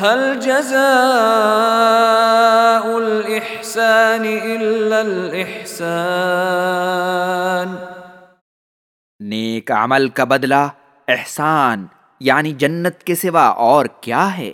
هل جزاء الاحسان الا الاحسان نیک عمل کا بدلہ احسان یعنی جنت کے سوا اور کیا ہے؟